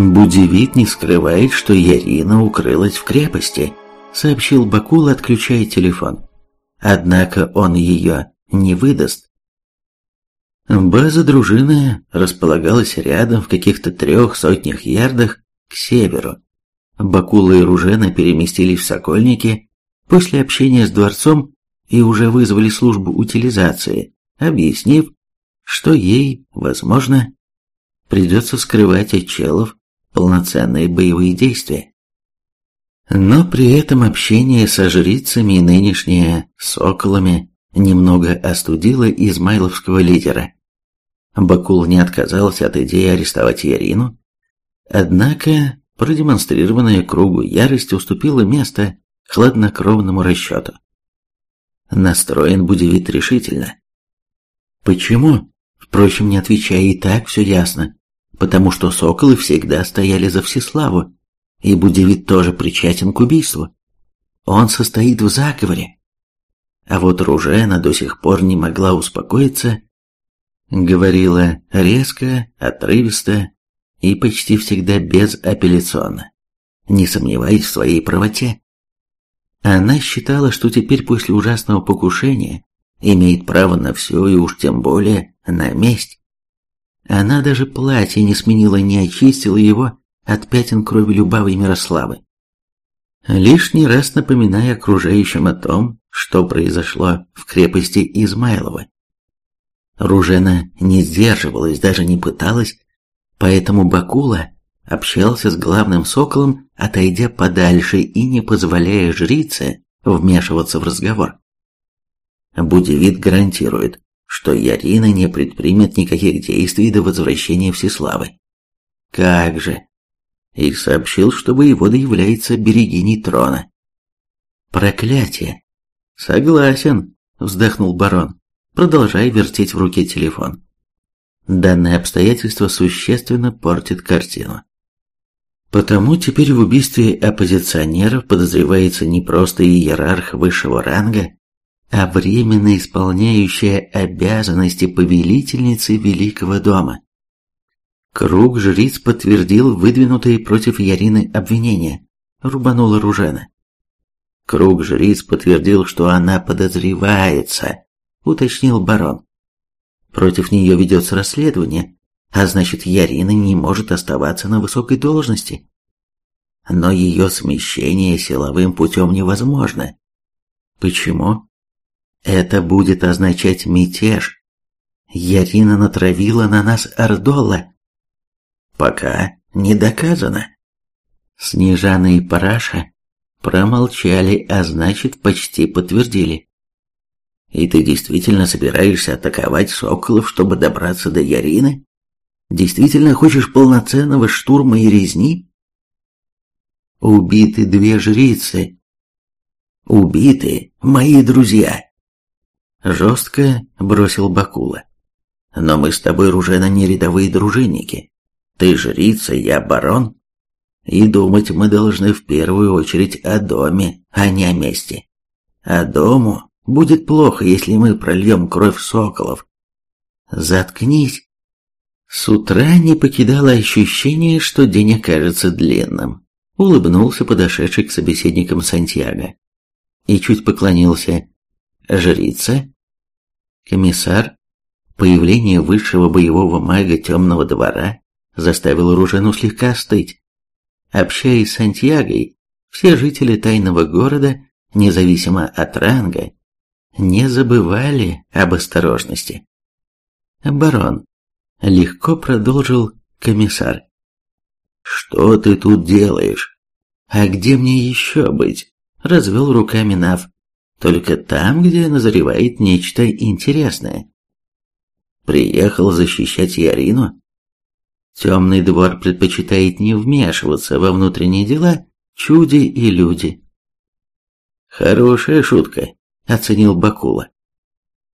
Будевит не скрывает, что Ярина укрылась в крепости, сообщил Бакул, отключая телефон. Однако он ее не выдаст. База дружины располагалась рядом в каких-то трех сотнях ярдах к северу. Бакула и Ружена переместились в Сокольники после общения с дворцом и уже вызвали службу утилизации, объяснив, что ей, возможно, придется скрывать от челов полноценные боевые действия. Но при этом общение со жрицами и нынешнее соколами немного остудило измайловского лидера. Бакул не отказался от идеи арестовать Ярину, однако продемонстрированная кругу ярость уступила место хладнокровному расчету. Настроен Будевит решительно. Почему? Впрочем, не отвечая, и так все ясно. Потому что соколы всегда стояли за Всеславу, и Будевит тоже причастен к убийству. Он состоит в заговоре. А вот Ружена до сих пор не могла успокоиться, говорила резко, отрывисто и почти всегда безапелляционно, не сомневаясь в своей правоте. Она считала, что теперь после ужасного покушения имеет право на все и уж тем более на месть. Она даже платье не сменила, не очистила его от пятен крови Любавы и Мирославы. Лишний раз напоминая окружающим о том, что произошло в крепости Измайлова. Ружена не сдерживалась, даже не пыталась, поэтому Бакула общался с главным соколом, отойдя подальше и не позволяя жрице вмешиваться в разговор. Будевит гарантирует, что Ярина не предпримет никаких действий до возвращения Всеславы. Как же! И сообщил, что воевода является берегиней трона. Проклятие! Согласен, вздохнул барон, продолжая вертеть в руке телефон. Данное обстоятельство существенно портит картину. Потому теперь в убийстве оппозиционеров подозревается не просто иерарх высшего ранга, а временно исполняющая обязанности повелительницы Великого дома. Круг жриц подтвердил выдвинутые против Ярины обвинения, рубанула Ружена. Круг жриц подтвердил, что она подозревается, уточнил барон. Против нее ведется расследование, а значит Ярина не может оставаться на высокой должности. Но ее смещение силовым путем невозможно. Почему? Это будет означать мятеж. Ярина натравила на нас Ордола. Пока не доказано. Снежана и Параша промолчали, а значит почти подтвердили. И ты действительно собираешься атаковать Соколов, чтобы добраться до Ярины? Действительно хочешь полноценного штурма и резни? Убиты две жрицы. Убиты мои друзья. Жестко бросил Бакула. Но мы с тобой, Ружена, не рядовые дружинники. Ты жрица, я барон. И думать мы должны в первую очередь о доме, а не о месте. А дому будет плохо, если мы прольем кровь соколов. Заткнись. С утра не покидало ощущение, что день окажется длинным. Улыбнулся подошедший к собеседникам Сантьяго. И чуть поклонился. Жрица? Комиссар? Появление высшего боевого мага темного двора заставило Ружену слегка остыть. Общаясь с Сантьягой, все жители тайного города, независимо от ранга, не забывали об осторожности. Барон, Легко продолжил комиссар. «Что ты тут делаешь? А где мне еще быть?» Развел руками Нав. «Только там, где назревает нечто интересное». «Приехал защищать Ярину?» Темный двор предпочитает не вмешиваться во внутренние дела чуди и люди. «Хорошая шутка», — оценил Бакула.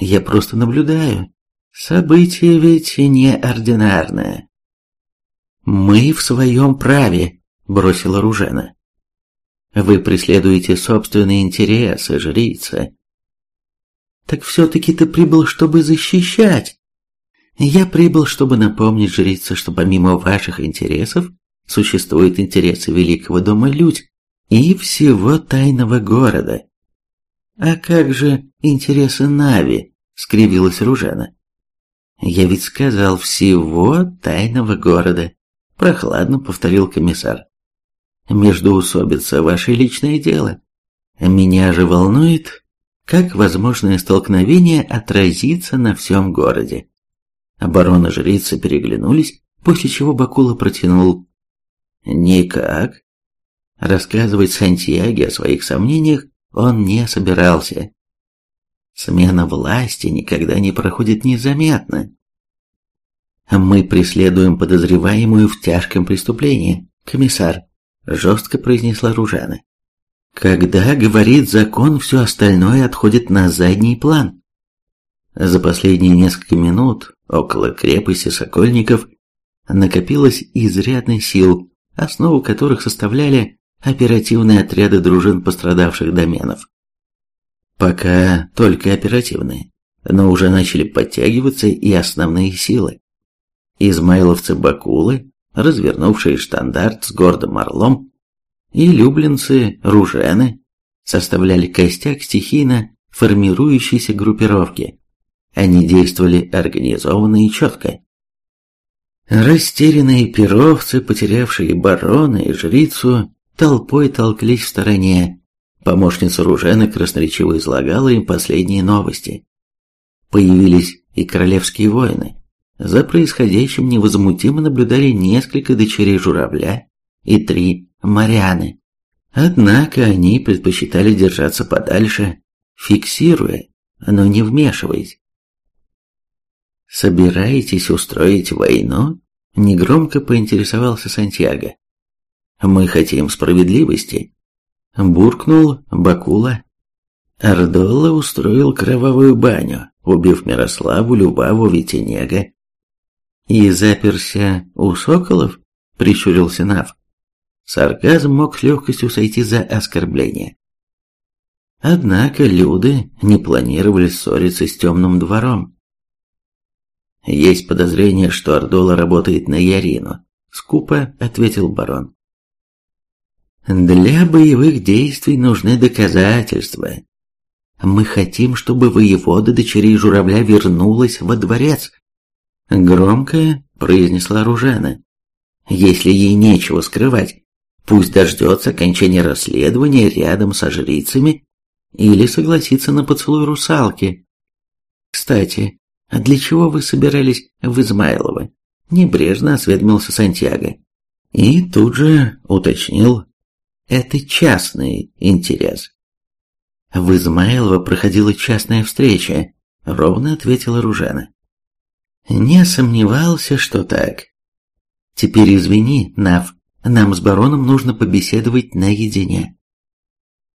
«Я просто наблюдаю, Событие ведь неординарное. «Мы в своем праве», — бросила Ружена. «Вы преследуете собственные интересы, жрица». «Так все-таки ты прибыл, чтобы защищать». «Я прибыл, чтобы напомнить жрице, что помимо ваших интересов существуют интересы Великого дома Людь и всего тайного города. А как же интересы Нави? скривилась Ружана. Я ведь сказал всего тайного города, прохладно повторил комиссар. Междоусобица ваше личное дело. Меня же волнует, как возможное столкновение отразится на всем городе. Оборона жрицы переглянулись, после чего Бакула протянул «Никак». Рассказывать Сантьяге о своих сомнениях он не собирался. Смена власти никогда не проходит незаметно. «Мы преследуем подозреваемую в тяжком преступлении, комиссар», жестко произнесла Ружана. «Когда говорит закон, все остальное отходит на задний план». За последние несколько минут около крепости Сокольников накопилось изрядно сил, основу которых составляли оперативные отряды дружин пострадавших доменов. Пока только оперативные, но уже начали подтягиваться и основные силы. Измайловцы-бакулы, развернувшие штандарт с гордым орлом, и люблинцы-ружены составляли костяк стихийно формирующейся группировки. Они действовали организованно и четко. Растерянные перовцы, потерявшие барона и жрицу, толпой толклись в стороне. Помощница Ружена красноречиво излагала им последние новости. Появились и королевские воины. За происходящим невозмутимо наблюдали несколько дочерей журавля и три моряны. Однако они предпочитали держаться подальше, фиксируя, но не вмешиваясь. «Собираетесь устроить войну?» – негромко поинтересовался Сантьяго. «Мы хотим справедливости», – буркнул Бакула. Ардолла устроил кровавую баню, убив Мирославу, Любаву, Витинега. «И заперся у соколов?» – прищурился Нав. Сарказм мог с легкостью сойти за оскорбление. Однако люди не планировали ссориться с темным двором. «Есть подозрение, что Ардола работает на Ярину», — скупо ответил барон. «Для боевых действий нужны доказательства. Мы хотим, чтобы воевода дочерей журавля вернулась во дворец», — громко произнесла Ружана. «Если ей нечего скрывать, пусть дождется окончания расследования рядом со жрицами или согласится на поцелуй русалки. Кстати, «А для чего вы собирались в Измайлово?» Небрежно осведомился Сантьяго. И тут же уточнил. «Это частный интерес». «В Измайлово проходила частная встреча», — ровно ответила Ружана. «Не сомневался, что так. Теперь извини, Нав, нам с бароном нужно побеседовать наедине».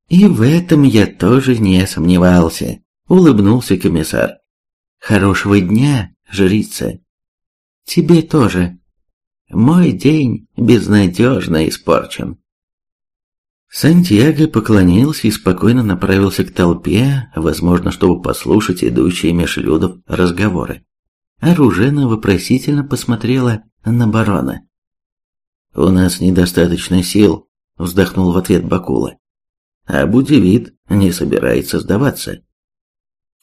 «И в этом я тоже не сомневался», — улыбнулся комиссар. Хорошего дня, жрица. Тебе тоже. Мой день безнадежно испорчен. Сантьяго поклонился и спокойно направился к толпе, возможно, чтобы послушать идущие меж разговоры. Оружена вопросительно посмотрела на барона. «У нас недостаточно сил», — вздохнул в ответ Бакула. «А Будевит не собирается сдаваться».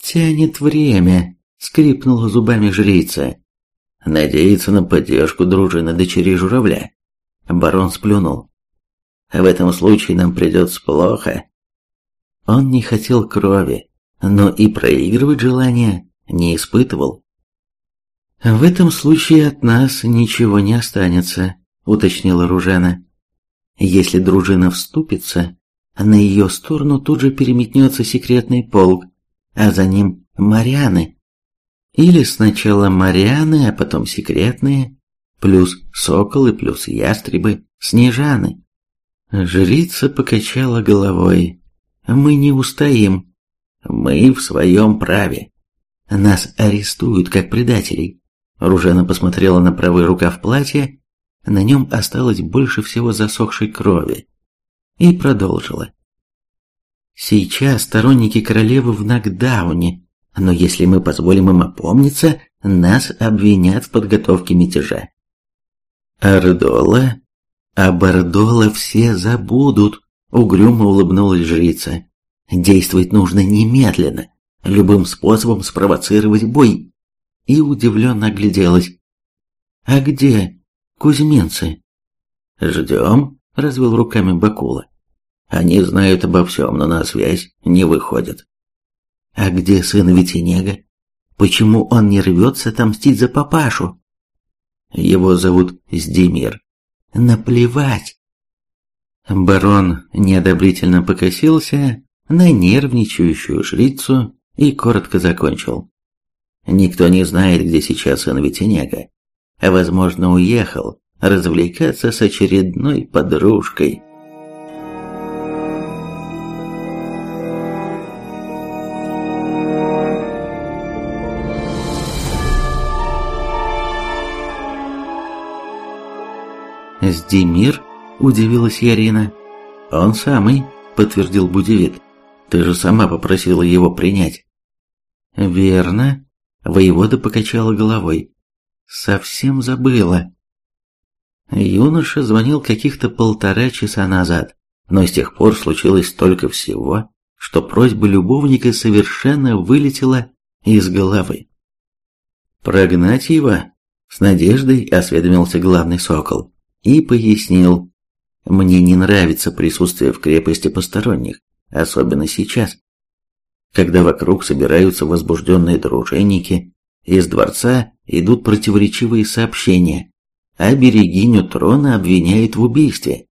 «Тянет время», скрипнула зубами жрица. Надеется на поддержку дружины дочери журавля. Барон сплюнул. В этом случае нам придется плохо. Он не хотел крови, но и проигрывать желания не испытывал. «В этом случае от нас ничего не останется», — уточнила Ружана. «Если дружина вступится, на ее сторону тут же переметнется секретный полк, а за ним Марианы. Или сначала Марианы, а потом секретные, плюс соколы, плюс ястребы, снежаны. Жрица покачала головой. Мы не устоим. Мы в своем праве. Нас арестуют как предателей. Ружена посмотрела на правый рукав платья, на нем осталось больше всего засохшей крови, и продолжила. Сейчас сторонники королевы в нокдауне, но если мы позволим им опомниться, нас обвинят в подготовке мятежа. Ардола А Бордола все забудут, угрюмо улыбнулась жрица. Действовать нужно немедленно, любым способом спровоцировать бой. И удивленно огляделась. А где кузьминцы? Ждем, развел руками Бакула. Они знают обо всем, но на связь не выходят. А где сын Витинега? Почему он не рвется отомстить за папашу? Его зовут Сдемир. Наплевать. Барон неодобрительно покосился на нервничающую жрицу и коротко закончил. Никто не знает, где сейчас сын Витинега. А возможно, уехал развлекаться с очередной подружкой. «Сдемир?» – удивилась Ярина. «Он самый», – подтвердил Будевит. «Ты же сама попросила его принять». «Верно», – воевода покачала головой. «Совсем забыла». Юноша звонил каких-то полтора часа назад, но с тех пор случилось столько всего, что просьба любовника совершенно вылетела из головы. «Прогнать его?» – с надеждой осведомился главный сокол и пояснил, «Мне не нравится присутствие в крепости посторонних, особенно сейчас, когда вокруг собираются возбужденные дружинники, из дворца идут противоречивые сообщения, а берегиню трона обвиняют в убийстве».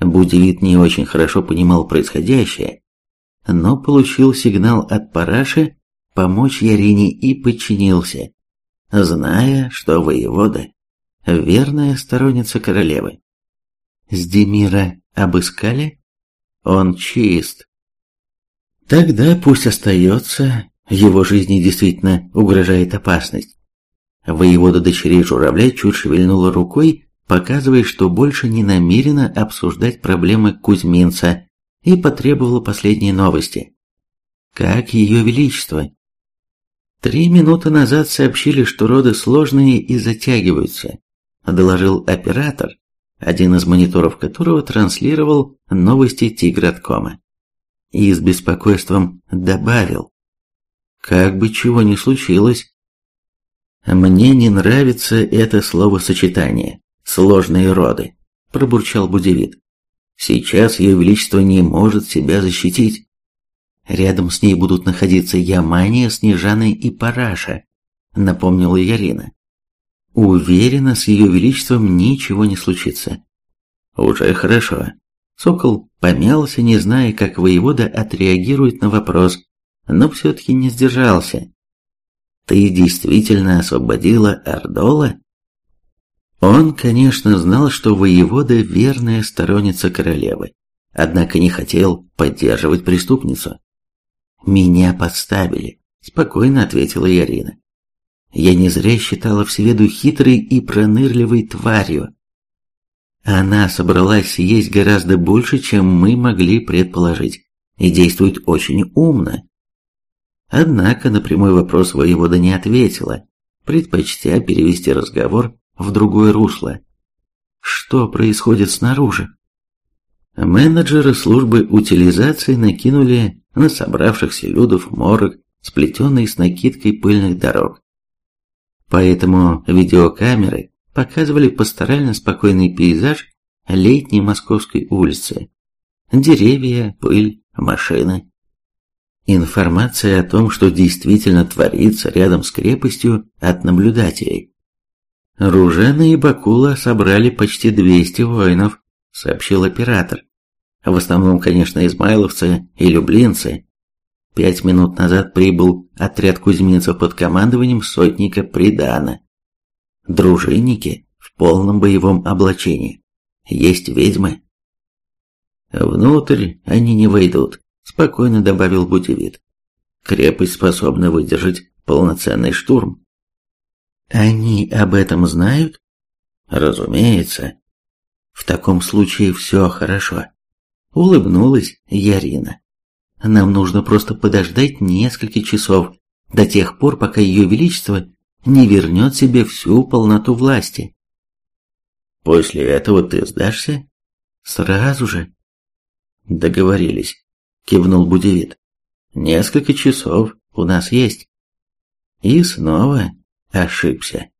Будевит не очень хорошо понимал происходящее, но получил сигнал от Параши помочь Ярине и подчинился, зная, что воевода верная сторонница королевы. Сдемира обыскали? Он чист. Тогда пусть остается, его жизни действительно угрожает опасность. Воевода дочерей журавля чуть шевельнула рукой, показывая, что больше не намерена обсуждать проблемы Кузьминца, и потребовала последние новости. Как ее величество? Три минуты назад сообщили, что роды сложные и затягиваются доложил оператор, один из мониторов которого транслировал новости Тиграткома. И с беспокойством добавил, как бы чего ни случилось. «Мне не нравится это словосочетание «сложные роды», – пробурчал Будевит. «Сейчас Ее Величество не может себя защитить. Рядом с ней будут находиться Ямания, Снежана и Параша», – напомнила Ярина. Уверена, с ее величеством ничего не случится. Уже хорошо. Сокол помялся, не зная, как воевода отреагирует на вопрос, но все-таки не сдержался. Ты действительно освободила Ардола? Он, конечно, знал, что воевода верная сторонница королевы, однако не хотел поддерживать преступницу. «Меня подставили», – спокойно ответила Ярина. Я не зря считала Всеведу хитрой и пронырливой тварью. Она собралась съесть гораздо больше, чем мы могли предположить, и действует очень умно. Однако на прямой вопрос воевода не ответила, предпочтя перевести разговор в другое русло. Что происходит снаружи? Менеджеры службы утилизации накинули на собравшихся людов морок, сплетенный с накидкой пыльных дорог. Поэтому видеокамеры показывали пасторально спокойный пейзаж летней московской улицы. Деревья, пыль, машины. Информация о том, что действительно творится рядом с крепостью от наблюдателей. Ружена и Бакула собрали почти 200 воинов, сообщил оператор. В основном, конечно, измайловцы и люблинцы, Пять минут назад прибыл отряд кузьминцев под командованием сотника Придана. Дружинники в полном боевом облачении. Есть ведьмы. Внутрь они не войдут, спокойно добавил Будевит. Крепость способна выдержать полноценный штурм. Они об этом знают? Разумеется. В таком случае все хорошо. Улыбнулась Ярина. Нам нужно просто подождать несколько часов, до тех пор, пока Ее Величество не вернет себе всю полноту власти. После этого ты сдашься? Сразу же. Договорились, кивнул Будевит. Несколько часов у нас есть. И снова ошибся.